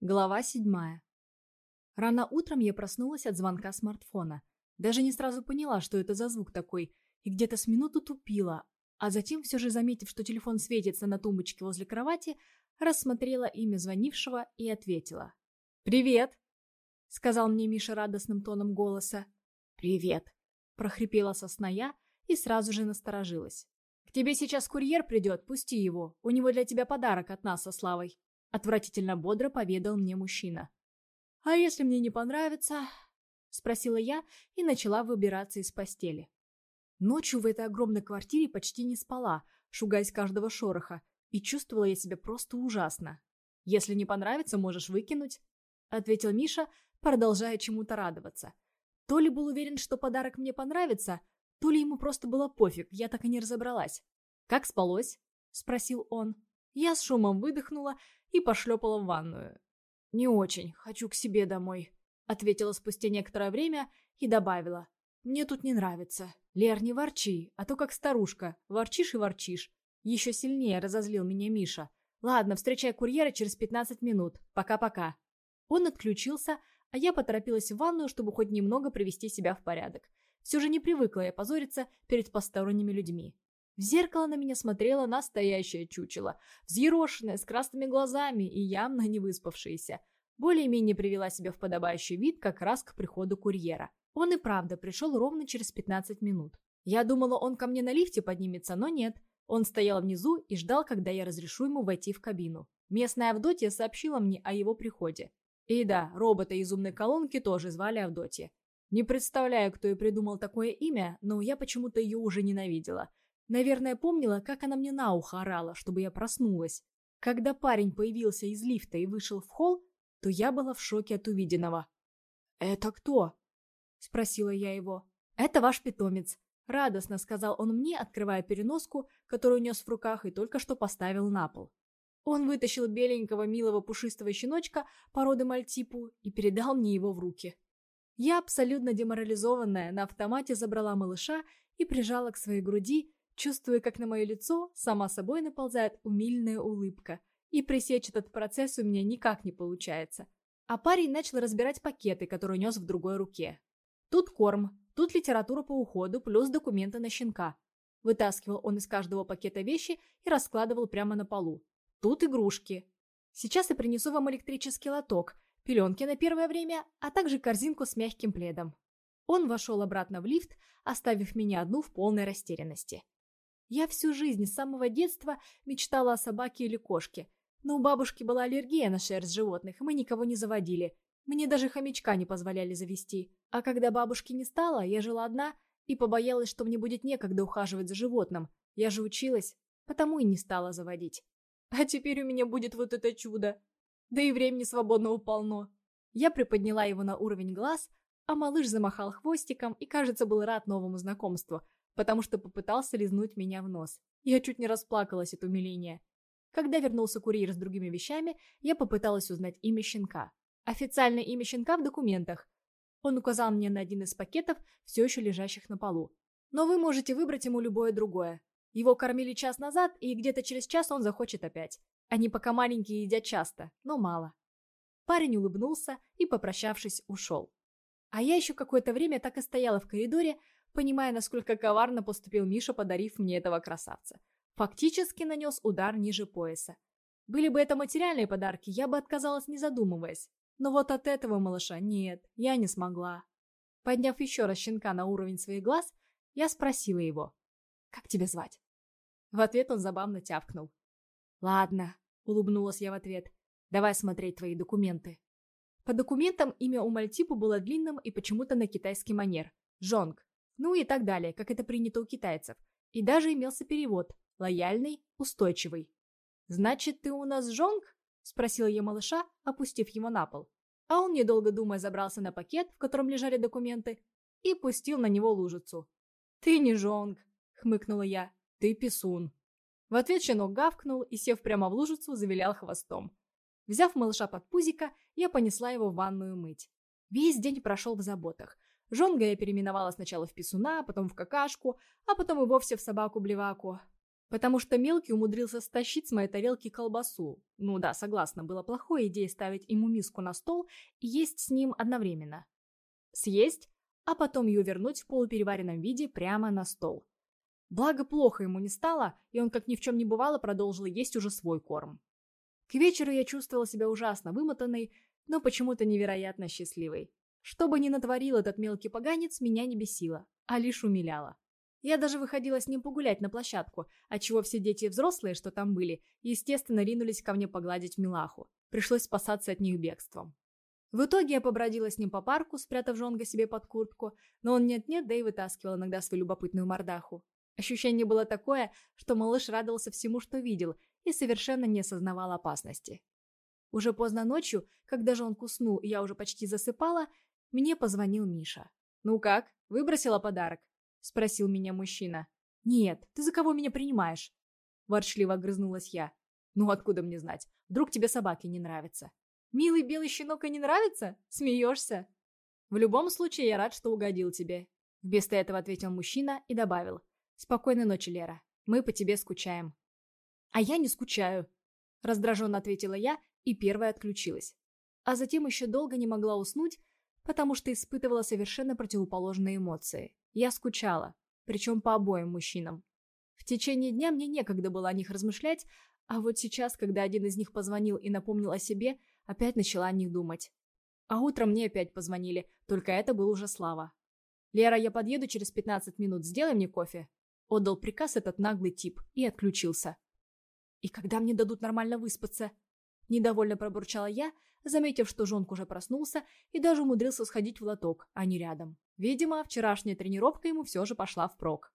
Глава седьмая. Рано утром я проснулась от звонка смартфона. Даже не сразу поняла, что это за звук такой, и где-то с минуту тупила, а затем, все же заметив, что телефон светится на тумбочке возле кровати, рассмотрела имя звонившего и ответила. «Привет!» — сказал мне Миша радостным тоном голоса. «Привет!» — прохрипела сосна я и сразу же насторожилась. «К тебе сейчас курьер придет, пусти его, у него для тебя подарок от нас со Славой». Отвратительно бодро поведал мне мужчина. «А если мне не понравится?» Спросила я и начала выбираться из постели. Ночью в этой огромной квартире почти не спала, шугаясь каждого шороха, и чувствовала я себя просто ужасно. «Если не понравится, можешь выкинуть», — ответил Миша, продолжая чему-то радоваться. То ли был уверен, что подарок мне понравится, то ли ему просто было пофиг, я так и не разобралась. «Как спалось?» — спросил он. Я с шумом выдохнула и пошлепала в ванную. «Не очень, хочу к себе домой», — ответила спустя некоторое время и добавила. «Мне тут не нравится. Лер, не ворчи, а то как старушка. Ворчишь и ворчишь». Еще сильнее разозлил меня Миша. «Ладно, встречай курьера через 15 минут. Пока-пока». Он отключился, а я поторопилась в ванную, чтобы хоть немного привести себя в порядок. Все же не привыкла я позориться перед посторонними людьми. В зеркало на меня смотрела настоящее чучело, взъерошенное, с красными глазами и явно не выспавшееся. Более-менее привела себя в подобающий вид как раз к приходу курьера. Он и правда пришел ровно через 15 минут. Я думала, он ко мне на лифте поднимется, но нет. Он стоял внизу и ждал, когда я разрешу ему войти в кабину. Местная Авдотья сообщила мне о его приходе. И да, робота из умной колонки тоже звали Авдотья. Не представляю, кто и придумал такое имя, но я почему-то ее уже ненавидела. Наверное, помнила, как она мне на ухо орала, чтобы я проснулась. Когда парень появился из лифта и вышел в холл, то я была в шоке от увиденного. «Это кто?» — спросила я его. «Это ваш питомец», — радостно сказал он мне, открывая переноску, которую нес в руках и только что поставил на пол. Он вытащил беленького милого пушистого щеночка породы мальтипу и передал мне его в руки. Я, абсолютно деморализованная, на автомате забрала малыша и прижала к своей груди, чувствуя, как на мое лицо сама собой наползает умильная улыбка. И пресечь этот процесс у меня никак не получается. А парень начал разбирать пакеты, которые нес в другой руке. Тут корм, тут литература по уходу, плюс документы на щенка. Вытаскивал он из каждого пакета вещи и раскладывал прямо на полу. Тут игрушки. Сейчас я принесу вам электрический лоток, пеленки на первое время, а также корзинку с мягким пледом. Он вошел обратно в лифт, оставив меня одну в полной растерянности. Я всю жизнь с самого детства мечтала о собаке или кошке. Но у бабушки была аллергия на шерсть животных, и мы никого не заводили. Мне даже хомячка не позволяли завести. А когда бабушки не стало, я жила одна и побоялась, что мне будет некогда ухаживать за животным. Я же училась, потому и не стала заводить. А теперь у меня будет вот это чудо. Да и времени свободного полно. Я приподняла его на уровень глаз, а малыш замахал хвостиком и, кажется, был рад новому знакомству – потому что попытался лизнуть меня в нос. Я чуть не расплакалась от умиления. Когда вернулся курьер с другими вещами, я попыталась узнать имя щенка. Официальное имя щенка в документах. Он указал мне на один из пакетов, все еще лежащих на полу. Но вы можете выбрать ему любое другое. Его кормили час назад, и где-то через час он захочет опять. Они пока маленькие едят часто, но мало. Парень улыбнулся и, попрощавшись, ушел. А я еще какое-то время так и стояла в коридоре, понимая, насколько коварно поступил Миша, подарив мне этого красавца. Фактически нанес удар ниже пояса. Были бы это материальные подарки, я бы отказалась, не задумываясь. Но вот от этого малыша нет, я не смогла. Подняв еще раз щенка на уровень своих глаз, я спросила его, «Как тебя звать?» В ответ он забавно тявкнул. «Ладно», — улыбнулась я в ответ, «давай смотреть твои документы». По документам имя у Мальтипу было длинным и почему-то на китайский манер – Жонг. Ну и так далее, как это принято у китайцев. И даже имелся перевод – лояльный, устойчивый. «Значит, ты у нас жонг?» – спросила я малыша, опустив его на пол. А он, недолго думая, забрался на пакет, в котором лежали документы, и пустил на него лужицу. «Ты не жонг», — хмыкнула я, — «ты писун». В ответ щенок гавкнул и, сев прямо в лужицу, завилял хвостом. Взяв малыша под пузико, я понесла его в ванную мыть. Весь день прошел в заботах. Жонга я переименовала сначала в писуна, потом в какашку, а потом и вовсе в собаку-блеваку. Потому что мелкий умудрился стащить с моей тарелки колбасу. Ну да, согласна, было плохой идеей ставить ему миску на стол и есть с ним одновременно. Съесть, а потом ее вернуть в полупереваренном виде прямо на стол. Благо, плохо ему не стало, и он, как ни в чем не бывало, продолжил есть уже свой корм. К вечеру я чувствовала себя ужасно вымотанной, но почему-то невероятно счастливой. Что бы ни натворил этот мелкий поганец, меня не бесило, а лишь умиляло. Я даже выходила с ним погулять на площадку, отчего все дети и взрослые, что там были, естественно, ринулись ко мне погладить милаху. Пришлось спасаться от них бегством. В итоге я побродила с ним по парку, спрятав жонга себе под куртку, но он нет-нет, да и вытаскивал иногда свою любопытную мордаху. Ощущение было такое, что малыш радовался всему, что видел, и совершенно не осознавал опасности. Уже поздно ночью, когда же он куснул, и я уже почти засыпала, мне позвонил Миша. «Ну как, выбросила подарок?» — спросил меня мужчина. «Нет, ты за кого меня принимаешь?» Ворчливо огрызнулась я. «Ну откуда мне знать? Вдруг тебе собаки не нравятся?» «Милый белый щенок и не нравится? Смеешься?» «В любом случае, я рад, что угодил тебе», — вместо этого ответил мужчина и добавил. «Спокойной ночи, Лера. Мы по тебе скучаем». «А я не скучаю», — раздраженно ответила я и первая отключилась. А затем еще долго не могла уснуть, потому что испытывала совершенно противоположные эмоции. Я скучала, причем по обоим мужчинам. В течение дня мне некогда было о них размышлять, а вот сейчас, когда один из них позвонил и напомнил о себе, опять начала о них думать. А утром мне опять позвонили, только это был уже Слава. «Лера, я подъеду через 15 минут, сделай мне кофе», — отдал приказ этот наглый тип и отключился. «И когда мне дадут нормально выспаться?» Недовольно пробурчала я, заметив, что Жонк уже проснулся и даже умудрился сходить в лоток, а не рядом. Видимо, вчерашняя тренировка ему все же пошла впрок.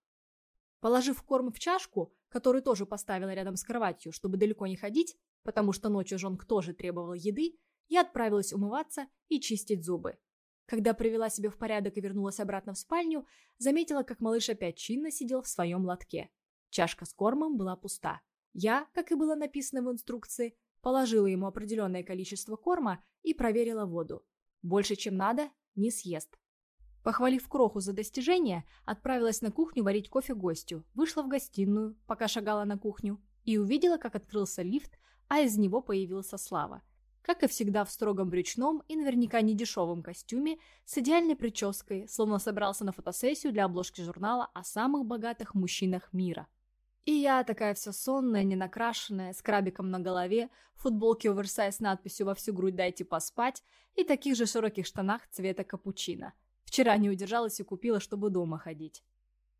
Положив корм в чашку, которую тоже поставила рядом с кроватью, чтобы далеко не ходить, потому что ночью Жонк тоже требовал еды, я отправилась умываться и чистить зубы. Когда привела себя в порядок и вернулась обратно в спальню, заметила, как малыш опять чинно сидел в своем лотке. Чашка с кормом была пуста. Я, как и было написано в инструкции, положила ему определенное количество корма и проверила воду. Больше, чем надо, не съест. Похвалив Кроху за достижение, отправилась на кухню варить кофе гостю, вышла в гостиную, пока шагала на кухню, и увидела, как открылся лифт, а из него появился Слава. Как и всегда в строгом брючном и наверняка недешевом костюме, с идеальной прической, словно собрался на фотосессию для обложки журнала о самых богатых мужчинах мира. И я такая вся сонная, ненакрашенная, с крабиком на голове, в футболке оверсайз с надписью «Во всю грудь дайте поспать» и таких же широких штанах цвета капучино – Вчера не удержалась и купила, чтобы дома ходить.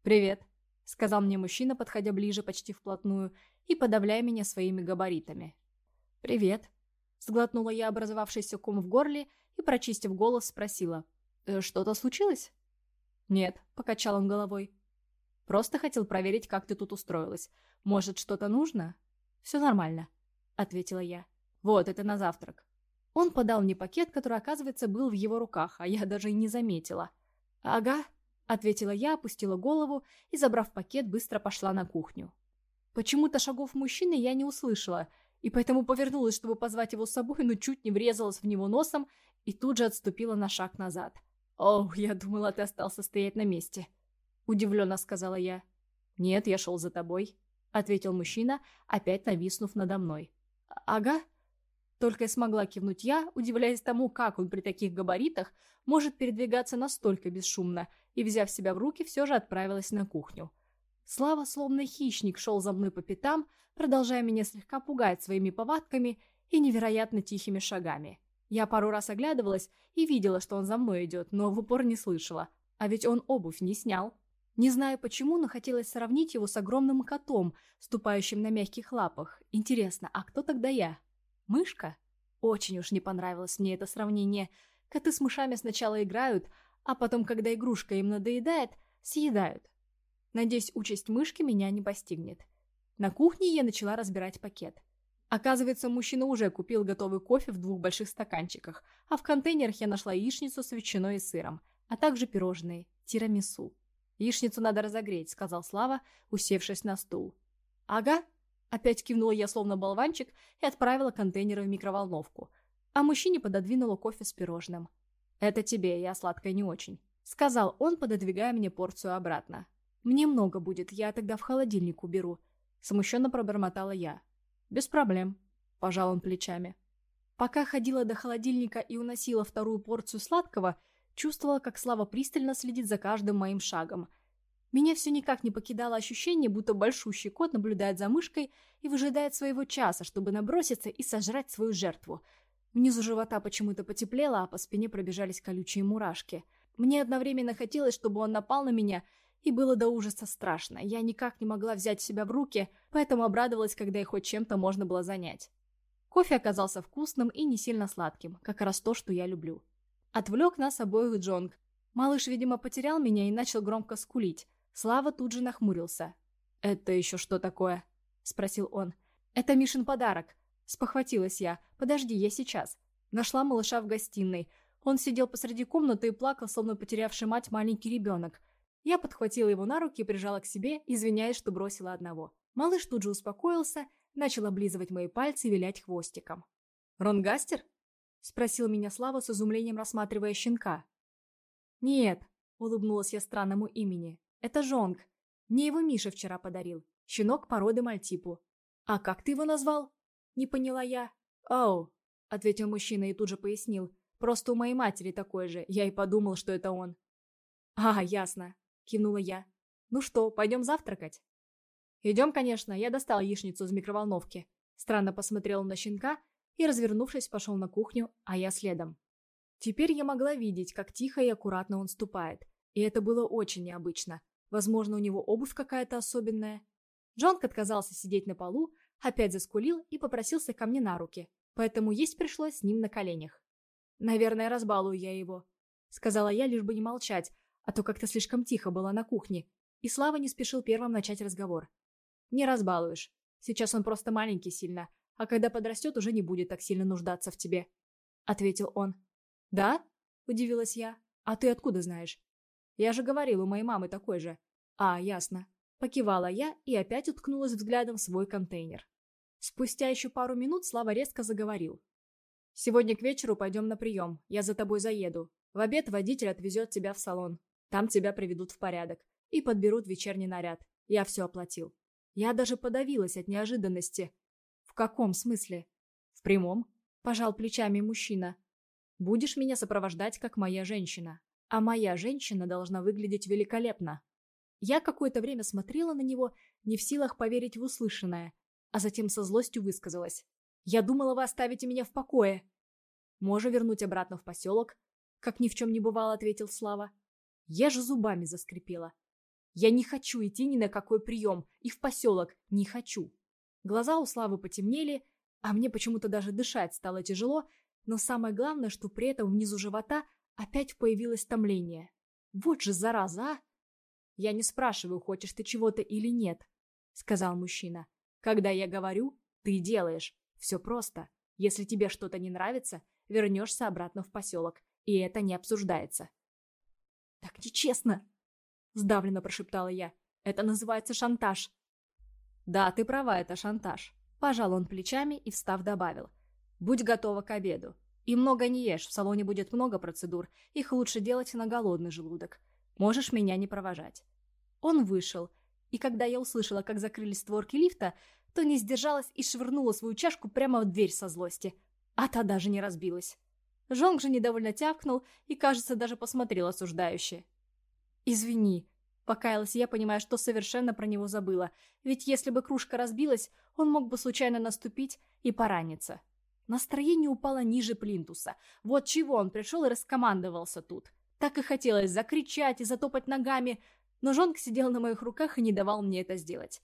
«Привет», — сказал мне мужчина, подходя ближе почти вплотную и подавляя меня своими габаритами. «Привет», — сглотнула я образовавшийся ком в горле и, прочистив голос, спросила. «Э, «Что-то случилось?» «Нет», — покачал он головой. «Просто хотел проверить, как ты тут устроилась. Может, что-то нужно?» «Все нормально», — ответила я. «Вот, это на завтрак. Он подал мне пакет, который, оказывается, был в его руках, а я даже и не заметила. «Ага», — ответила я, опустила голову и, забрав пакет, быстро пошла на кухню. Почему-то шагов мужчины я не услышала, и поэтому повернулась, чтобы позвать его с собой, но чуть не врезалась в него носом и тут же отступила на шаг назад. «О, я думала, ты остался стоять на месте», — удивленно сказала я. «Нет, я шел за тобой», — ответил мужчина, опять нависнув надо мной. «Ага», только и смогла кивнуть я, удивляясь тому, как он при таких габаритах может передвигаться настолько бесшумно, и, взяв себя в руки, все же отправилась на кухню. Слава, словно хищник, шел за мной по пятам, продолжая меня слегка пугать своими повадками и невероятно тихими шагами. Я пару раз оглядывалась и видела, что он за мной идет, но в упор не слышала. А ведь он обувь не снял. Не знаю почему, но хотелось сравнить его с огромным котом, ступающим на мягких лапах. Интересно, а кто тогда я? Мышка? Очень уж не понравилось мне это сравнение. Коты с мышами сначала играют, а потом, когда игрушка им надоедает, съедают. Надеюсь, участь мышки меня не постигнет. На кухне я начала разбирать пакет. Оказывается, мужчина уже купил готовый кофе в двух больших стаканчиках, а в контейнерах я нашла яичницу с ветчиной и сыром, а также пирожные, тирамису. «Яичницу надо разогреть», — сказал Слава, усевшись на стул. «Ага», Опять кивнула я словно болванчик и отправила контейнеры в микроволновку. А мужчине пододвинула кофе с пирожным. «Это тебе, я сладкая не очень», — сказал он, пододвигая мне порцию обратно. «Мне много будет, я тогда в холодильник уберу», — Смущенно пробормотала я. «Без проблем», – пожал он плечами. Пока ходила до холодильника и уносила вторую порцию сладкого, чувствовала, как Слава пристально следит за каждым моим шагом. Меня все никак не покидало ощущение, будто большущий кот наблюдает за мышкой и выжидает своего часа, чтобы наброситься и сожрать свою жертву. Внизу живота почему-то потеплело, а по спине пробежались колючие мурашки. Мне одновременно хотелось, чтобы он напал на меня, и было до ужаса страшно. Я никак не могла взять себя в руки, поэтому обрадовалась, когда их хоть чем-то можно было занять. Кофе оказался вкусным и не сильно сладким, как раз то, что я люблю. Отвлек нас обоих Джонг. Малыш, видимо, потерял меня и начал громко скулить. Слава тут же нахмурился. «Это еще что такое?» – спросил он. «Это Мишин подарок», – спохватилась я. «Подожди, я сейчас». Нашла малыша в гостиной. Он сидел посреди комнаты и плакал, словно потерявший мать маленький ребенок. Я подхватила его на руки и прижала к себе, извиняясь, что бросила одного. Малыш тут же успокоился, начал облизывать мои пальцы и вилять хвостиком. «Ронгастер?» – спросил меня Слава с изумлением, рассматривая щенка. «Нет», – улыбнулась я странному имени. «Это Жонг. Мне его Миша вчера подарил. Щенок породы мальтипу». «А как ты его назвал?» – не поняла я. «Оу», – ответил мужчина и тут же пояснил. «Просто у моей матери такой же. Я и подумал, что это он». «А, ясно. — кивнула я. «Ну что, пойдем завтракать?» «Идем, конечно, я достал яичницу из микроволновки». Странно посмотрел на щенка и, развернувшись, пошел на кухню, а я следом. Теперь я могла видеть, как тихо и аккуратно он ступает, и это было очень необычно. Возможно, у него обувь какая-то особенная. Джонк отказался сидеть на полу, опять заскулил и попросился ко мне на руки, поэтому есть пришлось с ним на коленях. «Наверное, разбалую я его», — сказала я, лишь бы не молчать, а то как-то слишком тихо было на кухне, и Слава не спешил первым начать разговор. «Не разбалуешь. Сейчас он просто маленький сильно, а когда подрастет, уже не будет так сильно нуждаться в тебе», — ответил он. «Да?» — удивилась я. «А ты откуда знаешь?» «Я же говорил, у моей мамы такой же». «А, ясно». Покивала я и опять уткнулась взглядом в свой контейнер. Спустя еще пару минут Слава резко заговорил. «Сегодня к вечеру пойдем на прием. Я за тобой заеду. В обед водитель отвезет тебя в салон. Там тебя приведут в порядок и подберут вечерний наряд. Я все оплатил. Я даже подавилась от неожиданности. В каком смысле? В прямом. Пожал плечами мужчина. Будешь меня сопровождать, как моя женщина. А моя женщина должна выглядеть великолепно. Я какое-то время смотрела на него, не в силах поверить в услышанное, а затем со злостью высказалась. «Я думала, вы оставите меня в покое». «Можно вернуть обратно в поселок?» Как ни в чем не бывало, ответил Слава. Я же зубами заскрипела. Я не хочу идти ни на какой прием, и в поселок не хочу. Глаза у Славы потемнели, а мне почему-то даже дышать стало тяжело, но самое главное, что при этом внизу живота опять появилось томление. Вот же зараза, а! Я не спрашиваю, хочешь ты чего-то или нет, сказал мужчина. Когда я говорю, ты делаешь. Все просто. Если тебе что-то не нравится, вернешься обратно в поселок, и это не обсуждается. «Так нечестно!» — сдавленно прошептала я. «Это называется шантаж». «Да, ты права, это шантаж». Пожал он плечами и, встав, добавил. «Будь готова к обеду. И много не ешь, в салоне будет много процедур, их лучше делать на голодный желудок. Можешь меня не провожать». Он вышел, и когда я услышала, как закрылись створки лифта, то не сдержалась и швырнула свою чашку прямо в дверь со злости. А та даже не разбилась. Жонг же недовольно тявкнул и, кажется, даже посмотрел осуждающе. «Извини», — покаялась я, понимая, что совершенно про него забыла, ведь если бы кружка разбилась, он мог бы случайно наступить и пораниться. Настроение упало ниже плинтуса. Вот чего он пришел и раскомандовался тут. Так и хотелось закричать и затопать ногами, но Жонг сидел на моих руках и не давал мне это сделать.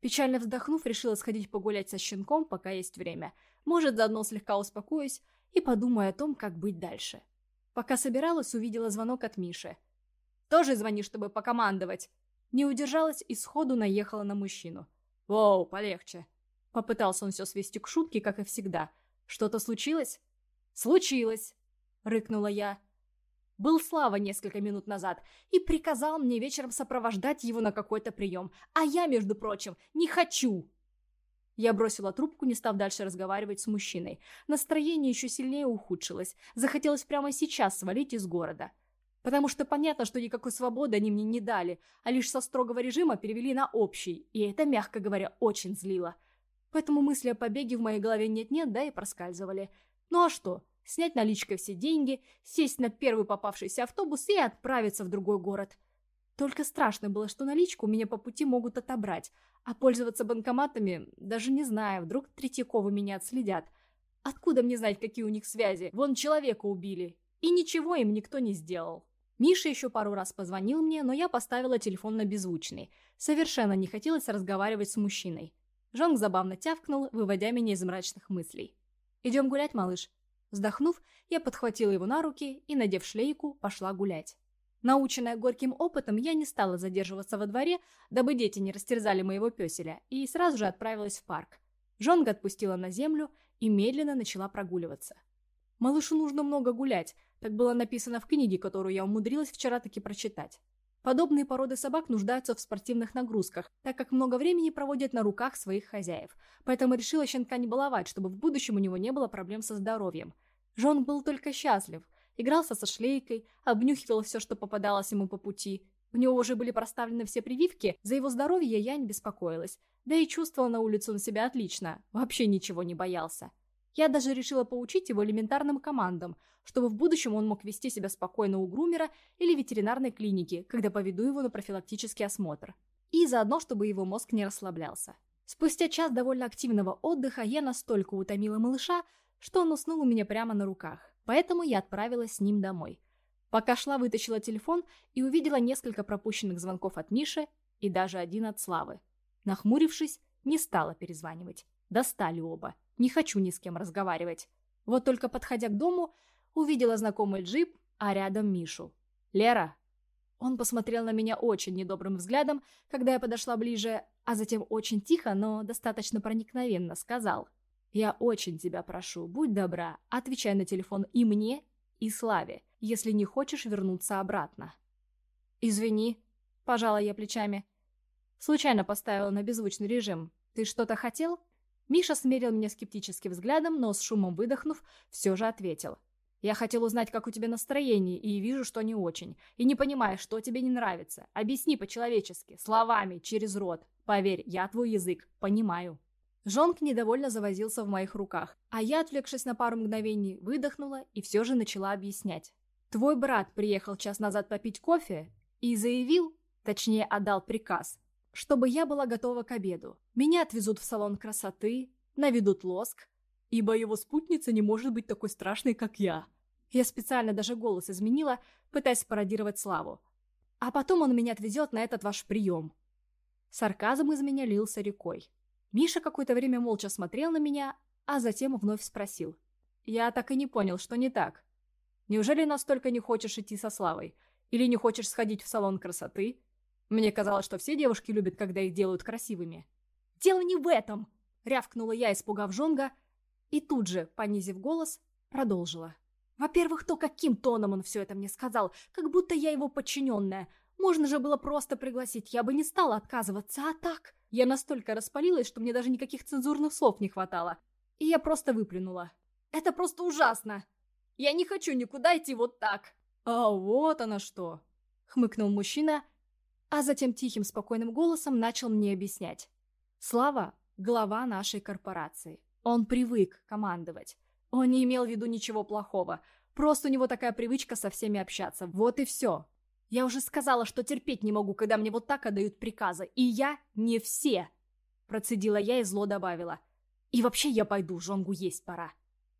Печально вздохнув, решила сходить погулять со щенком, пока есть время. Может, заодно слегка успокоюсь, и подумаю о том, как быть дальше. Пока собиралась, увидела звонок от Миши. «Тоже звони, чтобы покомандовать!» Не удержалась и сходу наехала на мужчину. «Воу, полегче!» Попытался он все свести к шутке, как и всегда. «Что-то случилось?» «Случилось!» — рыкнула я. Был Слава несколько минут назад и приказал мне вечером сопровождать его на какой-то прием, а я, между прочим, не хочу. Я бросила трубку, не став дальше разговаривать с мужчиной. Настроение еще сильнее ухудшилось. Захотелось прямо сейчас свалить из города. Потому что понятно, что никакой свободы они мне не дали, а лишь со строгого режима перевели на общий, и это, мягко говоря, очень злило. Поэтому мысли о побеге в моей голове нет-нет, да и проскальзывали. Ну а что? Снять наличкой все деньги, сесть на первый попавшийся автобус и отправиться в другой город. Только страшно было, что наличку меня по пути могут отобрать, а пользоваться банкоматами даже не знаю, вдруг Третьяковы меня отследят. Откуда мне знать, какие у них связи? Вон человека убили, и ничего им никто не сделал. Миша еще пару раз позвонил мне, но я поставила телефон на беззвучный. Совершенно не хотелось разговаривать с мужчиной. Жонг забавно тявкнул, выводя меня из мрачных мыслей. «Идем гулять, малыш?» Вздохнув, я подхватила его на руки и, надев шлейку, пошла гулять. Наученная горьким опытом, я не стала задерживаться во дворе, дабы дети не растерзали моего песеля, и сразу же отправилась в парк. Жонга отпустила на землю и медленно начала прогуливаться. Малышу нужно много гулять, так было написано в книге, которую я умудрилась вчера таки прочитать. Подобные породы собак нуждаются в спортивных нагрузках, так как много времени проводят на руках своих хозяев. Поэтому решила щенка не баловать, чтобы в будущем у него не было проблем со здоровьем. Жон был только счастлив. Игрался со шлейкой, обнюхивал все, что попадалось ему по пути. У него уже были проставлены все прививки, за его здоровье я не беспокоилась. Да и чувствовал на улице он себя отлично, вообще ничего не боялся. Я даже решила поучить его элементарным командам, чтобы в будущем он мог вести себя спокойно у грумера или ветеринарной клиники, когда поведу его на профилактический осмотр. И заодно, чтобы его мозг не расслаблялся. Спустя час довольно активного отдыха я настолько утомила малыша, что он уснул у меня прямо на руках. Поэтому я отправилась с ним домой. Пока шла, вытащила телефон и увидела несколько пропущенных звонков от Миши и даже один от Славы. Нахмурившись, не стала перезванивать. Достали оба. Не хочу ни с кем разговаривать. Вот только подходя к дому, увидела знакомый джип, а рядом Мишу. «Лера!» Он посмотрел на меня очень недобрым взглядом, когда я подошла ближе, а затем очень тихо, но достаточно проникновенно сказал. «Я очень тебя прошу, будь добра, отвечай на телефон и мне, и Славе, если не хочешь вернуться обратно». «Извини», – пожала я плечами. «Случайно поставила на беззвучный режим. Ты что-то хотел?» Миша смерил меня скептическим взглядом, но с шумом выдохнув, все же ответил. «Я хотел узнать, как у тебя настроение, и вижу, что не очень. И не понимаю, что тебе не нравится. Объясни по-человечески, словами, через рот. Поверь, я твой язык, понимаю». Жонк недовольно завозился в моих руках, а я, отвлекшись на пару мгновений, выдохнула и все же начала объяснять. «Твой брат приехал час назад попить кофе и заявил, точнее отдал приказ, чтобы я была готова к обеду. Меня отвезут в салон красоты, наведут лоск, ибо его спутница не может быть такой страшной, как я. Я специально даже голос изменила, пытаясь пародировать Славу. А потом он меня отвезет на этот ваш прием. Сарказм из меня лился рекой. Миша какое-то время молча смотрел на меня, а затем вновь спросил. «Я так и не понял, что не так. Неужели настолько не хочешь идти со Славой? Или не хочешь сходить в салон красоты? Мне казалось, что все девушки любят, когда их делают красивыми. «Дело не в этом!» — рявкнула я, испугав Жонга, и тут же, понизив голос, продолжила. «Во-первых, то, каким тоном он все это мне сказал, как будто я его подчиненная. Можно же было просто пригласить, я бы не стала отказываться, а так...» Я настолько распалилась, что мне даже никаких цензурных слов не хватало. И я просто выплюнула. «Это просто ужасно! Я не хочу никуда идти вот так!» «А вот оно что!» — хмыкнул мужчина — а затем тихим спокойным голосом начал мне объяснять. Слава – глава нашей корпорации. Он привык командовать. Он не имел в виду ничего плохого. Просто у него такая привычка со всеми общаться. Вот и все. Я уже сказала, что терпеть не могу, когда мне вот так отдают приказы. И я не все. Процедила я и зло добавила. И вообще я пойду, жонгу есть пора.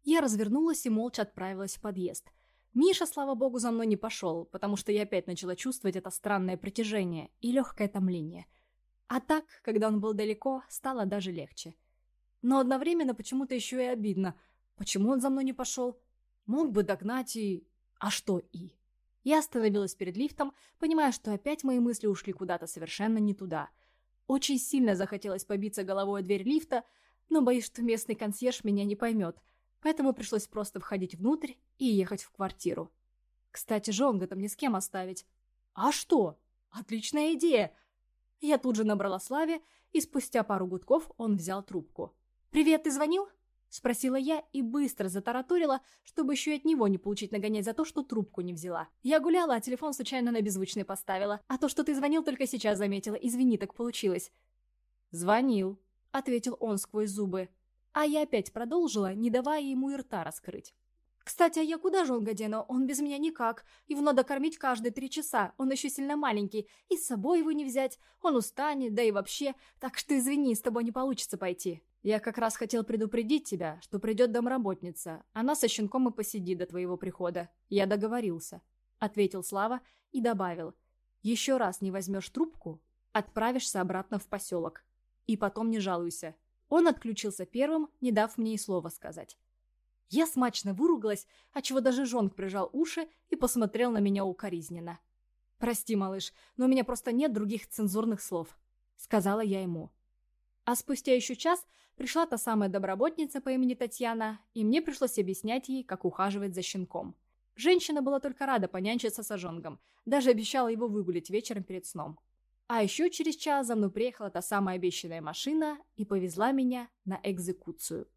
Я развернулась и молча отправилась в подъезд. Миша, слава богу, за мной не пошел, потому что я опять начала чувствовать это странное притяжение и легкое томление. А так, когда он был далеко, стало даже легче. Но одновременно почему-то еще и обидно. Почему он за мной не пошел? Мог бы догнать и... А что и? Я остановилась перед лифтом, понимая, что опять мои мысли ушли куда-то совершенно не туда. Очень сильно захотелось побиться головой о дверь лифта, но боюсь, что местный консьерж меня не поймет – поэтому пришлось просто входить внутрь и ехать в квартиру. Кстати, Жонга-то мне с кем оставить? А что? Отличная идея! Я тут же набрала Славе, и спустя пару гудков он взял трубку. «Привет, ты звонил?» Спросила я и быстро затараторила, чтобы еще и от него не получить нагонять за то, что трубку не взяла. Я гуляла, а телефон случайно на беззвучный поставила. А то, что ты звонил, только сейчас заметила. Извини, так получилось. «Звонил», — ответил он сквозь зубы. А я опять продолжила, не давая ему и рта раскрыть. «Кстати, а я куда же он, Гадена? Он без меня никак. Его надо кормить каждые три часа. Он еще сильно маленький. И с собой его не взять. Он устанет, да и вообще. Так что извини, с тобой не получится пойти». «Я как раз хотел предупредить тебя, что придет домработница. Она со щенком и посидит до твоего прихода. Я договорился», — ответил Слава и добавил. «Еще раз не возьмешь трубку, отправишься обратно в поселок. И потом не жалуйся». Он отключился первым, не дав мне и слова сказать. Я смачно выругалась, отчего даже жонг прижал уши и посмотрел на меня укоризненно. «Прости, малыш, но у меня просто нет других цензурных слов», — сказала я ему. А спустя еще час пришла та самая доброботница по имени Татьяна, и мне пришлось объяснять ей, как ухаживать за щенком. Женщина была только рада понянчиться с ожонгом, даже обещала его выгулить вечером перед сном. А еще через час за мной приехала та самая обещанная машина и повезла меня на экзекуцию.